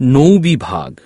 নৌবিভাগ